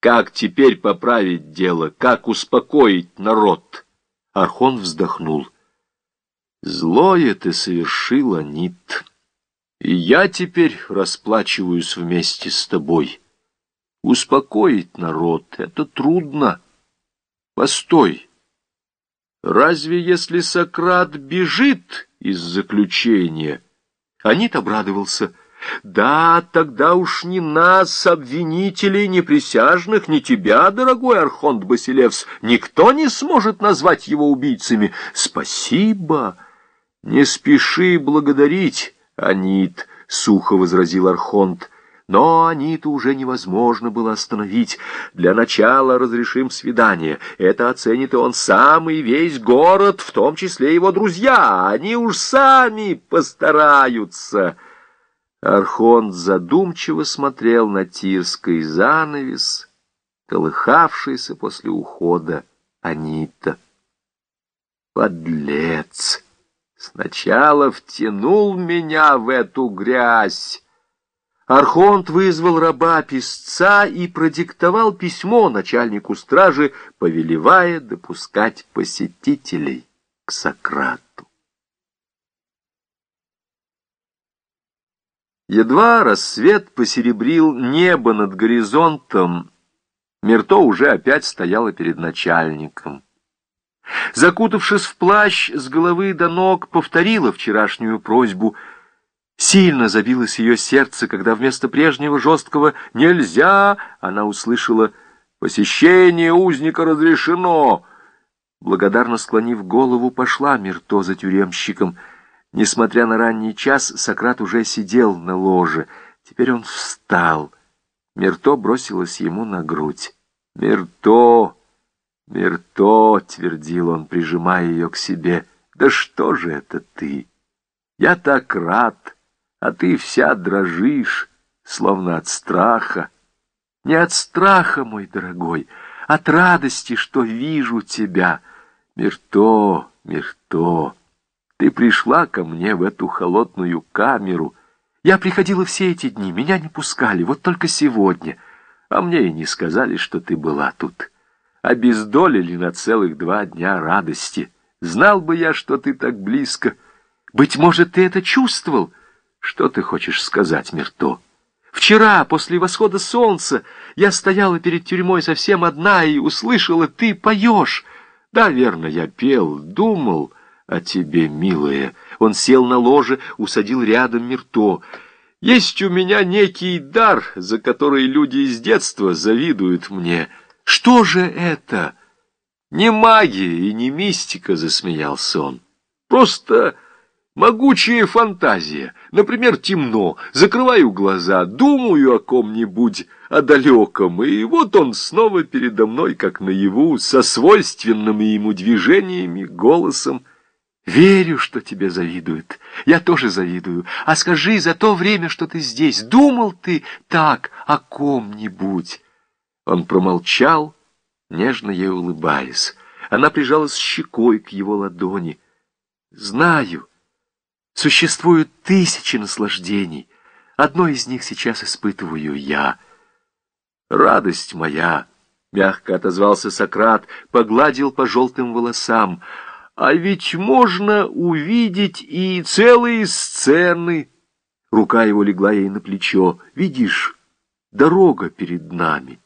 Как теперь поправить дело? Как успокоить народ? Архон вздохнул. Злое ты совершила, Нит. И я теперь расплачиваюсь вместе с тобой. Успокоить народ — это трудно. Постой. Разве если Сократ бежит из заключения? Анит обрадовался. Да, тогда уж ни нас, обвинителей, ни присяжных, ни тебя, дорогой Архонт Басилевс, никто не сможет назвать его убийцами. Спасибо. Не спеши благодарить, Анит, сухо возразил Архонт. Но Аниту уже невозможно было остановить. Для начала разрешим свидание. Это оценит и он сам, и весь город, в том числе его друзья. Они уж сами постараются. Архонт задумчиво смотрел на тирский занавес, колыхавшийся после ухода Анита. Подлец! Сначала втянул меня в эту грязь, Архонт вызвал раба-писца и продиктовал письмо начальнику стражи, повелевая допускать посетителей к Сократу. Едва рассвет посеребрил небо над горизонтом, Мирто уже опять стояла перед начальником. Закутавшись в плащ, с головы до ног повторила вчерашнюю просьбу — Сильно забилось ее сердце, когда вместо прежнего жесткого «нельзя» она услышала «посещение узника разрешено». Благодарно склонив голову, пошла Мирто за тюремщиком. Несмотря на ранний час, Сократ уже сидел на ложе. Теперь он встал. Мирто бросилась ему на грудь. «Мирто! Мирто!» — твердил он, прижимая ее к себе. «Да что же это ты? Я так рад!» а ты вся дрожишь, словно от страха. Не от страха, мой дорогой, от радости, что вижу тебя. Мирто, Мирто, ты пришла ко мне в эту холодную камеру. Я приходила все эти дни, меня не пускали, вот только сегодня. А мне и не сказали, что ты была тут. Обездолили на целых два дня радости. Знал бы я, что ты так близко. Быть может, ты это чувствовал?» Что ты хочешь сказать, Мирто? Вчера, после восхода солнца, я стояла перед тюрьмой совсем одна и услышала, ты поешь. Да, верно, я пел, думал о тебе, милая. Он сел на ложе, усадил рядом Мирто. Есть у меня некий дар, за который люди из детства завидуют мне. Что же это? Не магия и не мистика, засмеялся он. Просто... Могучая фантазия. Например, темно, закрываю глаза, думаю о ком-нибудь, о далеком, и вот он снова передо мной, как наяву, со свойственными ему движениями, голосом. Верю, что тебе завидуют. Я тоже завидую. А скажи, за то время, что ты здесь, думал ты так о ком-нибудь? Он промолчал, нежно ей улыбаясь. Она прижалась щекой к его ладони. Знаю. Существуют тысячи наслаждений. Одно из них сейчас испытываю я. Радость моя, — мягко отозвался Сократ, погладил по желтым волосам. А ведь можно увидеть и целые сцены. Рука его легла ей на плечо. Видишь, дорога перед нами.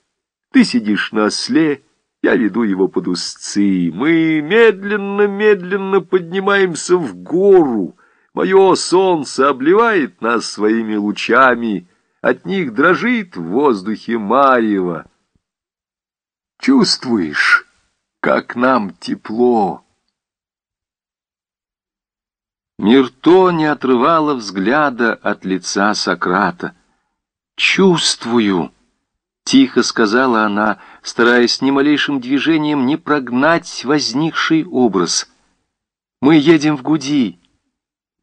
Ты сидишь на осле, я веду его под узцы. Мы медленно-медленно поднимаемся в гору. Мое солнце обливает нас своими лучами, от них дрожит в воздухе марево. Чувствуешь, как нам тепло? Мирто не отрывала взгляда от лица Сократа. «Чувствую», — тихо сказала она, стараясь ни малейшим движением не прогнать возникший образ. «Мы едем в Гуди».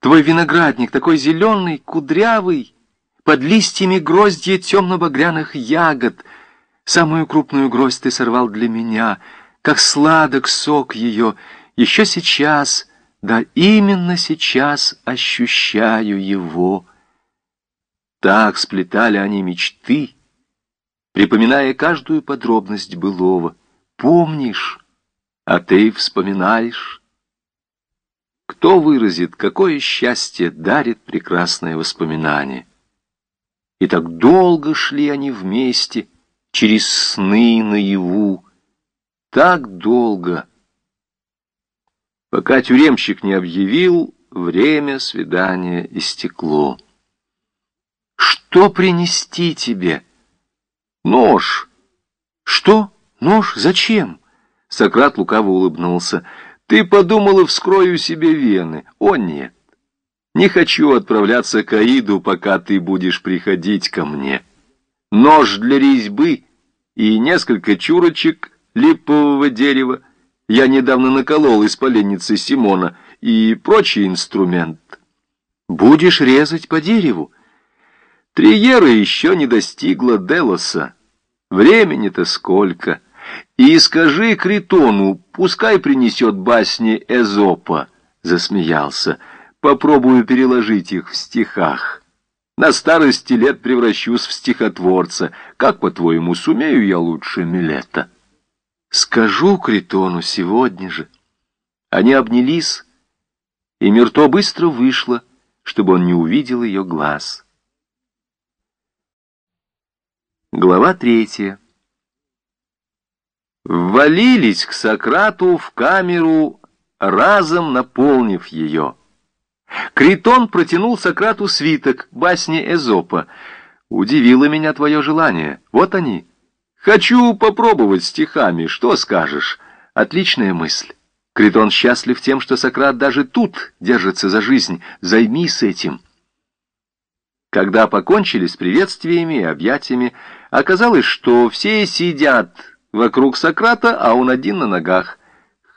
Твой виноградник такой зеленый, кудрявый, под листьями гроздья темно-багряных ягод. Самую крупную гроздь ты сорвал для меня, как сладок сок ее. Еще сейчас, да именно сейчас ощущаю его. Так сплетали они мечты, припоминая каждую подробность былого. Помнишь, а ты вспоминаешь. Кто выразит, какое счастье дарит прекрасное воспоминание? И так долго шли они вместе, через сны наяву, так долго, пока тюремщик не объявил, время свидания истекло. «Что принести тебе?» «Нож». «Что? Нож? Зачем?» Сократ лукаво улыбнулся. «Ты подумала, вскрою себе вены. О, нет. Не хочу отправляться к Аиду, пока ты будешь приходить ко мне. Нож для резьбы и несколько чурочек липового дерева я недавно наколол из поленницы Симона и прочий инструмент. Будешь резать по дереву. Триера еще не достигла Делоса. Времени-то сколько. И скажи Критону, пускай принесет басни Эзопа, засмеялся. Попробую переложить их в стихах. На старости лет превращусь в стихотворца. Как, по-твоему, сумею я лучше Милета? Скажу Критону сегодня же. Они обнялись, и Мирто быстро вышла, чтобы он не увидел ее глаз. Глава третья. Ввалились к Сократу в камеру, разом наполнив ее. Критон протянул Сократу свиток басни Эзопа. «Удивило меня твое желание. Вот они. Хочу попробовать стихами. Что скажешь?» Отличная мысль. Критон счастлив тем, что Сократ даже тут держится за жизнь. Займись этим. Когда покончили с приветствиями и объятиями, оказалось, что все сидят вокруг Сократа, а он один на ногах.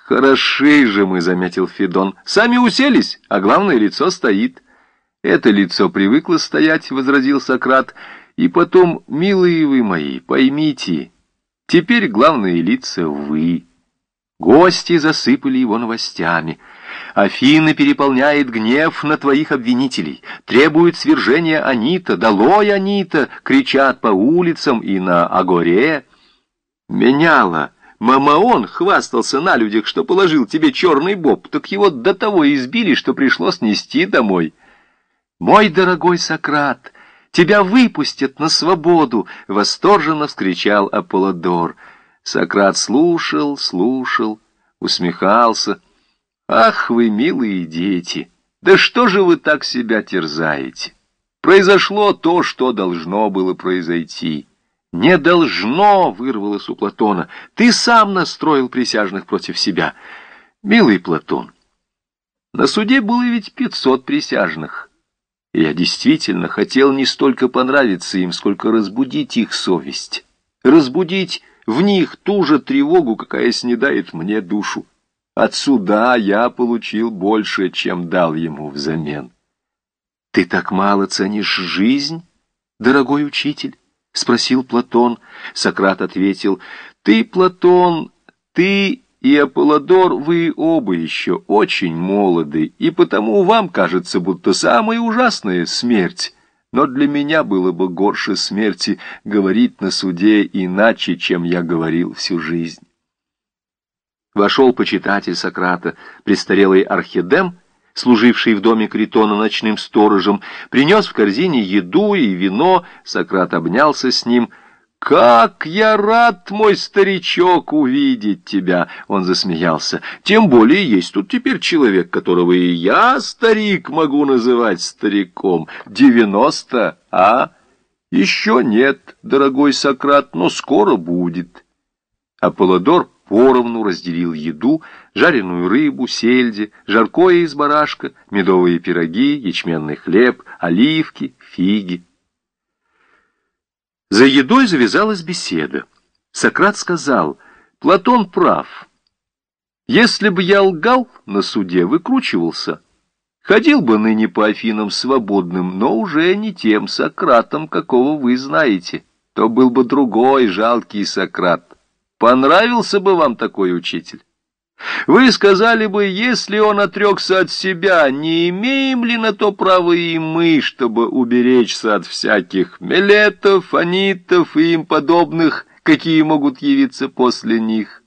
«Хороши же мы», — заметил Федон. «Сами уселись, а главное, лицо стоит». «Это лицо привыкло стоять», — возразил Сократ. «И потом, милые вы мои, поймите, теперь главные лица вы». Гости засыпали его новостями. Афины переполняет гнев на твоих обвинителей, требует свержения Анита, долой Анита, кричат по улицам и на Агоре. Меняла. Мамаон хвастался на людях, что положил тебе черный боб, так его до того избили, что пришлось нести домой. Мой дорогой Сократ, тебя выпустят на свободу, восторженно вскричал Аполлодор. Сократ слушал, слушал, усмехался. «Ах вы, милые дети! Да что же вы так себя терзаете? Произошло то, что должно было произойти». «Не должно!» — вырвалось у Платона. «Ты сам настроил присяжных против себя». «Милый Платон, на суде было ведь пятьсот присяжных. Я действительно хотел не столько понравиться им, сколько разбудить их совесть. Разбудить в них ту же тревогу, какая снедает мне душу. От суда я получил больше, чем дал ему взамен. Ты так мало ценишь жизнь, дорогой учитель? Спросил Платон. Сократ ответил, ты, Платон, ты и Аполлодор, вы оба еще очень молоды, и потому вам кажется, будто самая ужасная смерть но для меня было бы горше смерти говорить на суде иначе, чем я говорил всю жизнь. Вошел почитатель Сократа, престарелый Архидем, служивший в доме Критона ночным сторожем, принес в корзине еду и вино, Сократ обнялся с ним — «Как я рад, мой старичок, увидеть тебя!» Он засмеялся. «Тем более есть тут теперь человек, которого и я, старик, могу называть стариком. Девяносто, а? Еще нет, дорогой Сократ, но скоро будет». Аполлодор поровну разделил еду, жареную рыбу, сельди, жаркое из барашка, медовые пироги, ячменный хлеб, оливки, фиги. За едой завязалась беседа. Сократ сказал, Платон прав. Если бы я лгал на суде, выкручивался. Ходил бы ныне по Афинам свободным, но уже не тем Сократом, какого вы знаете. То был бы другой жалкий Сократ. Понравился бы вам такой учитель? Вы сказали бы, если он отрекся от себя, не имеем ли на то право и мы, чтобы уберечься от всяких мелетов, анитов и им подобных, какие могут явиться после них?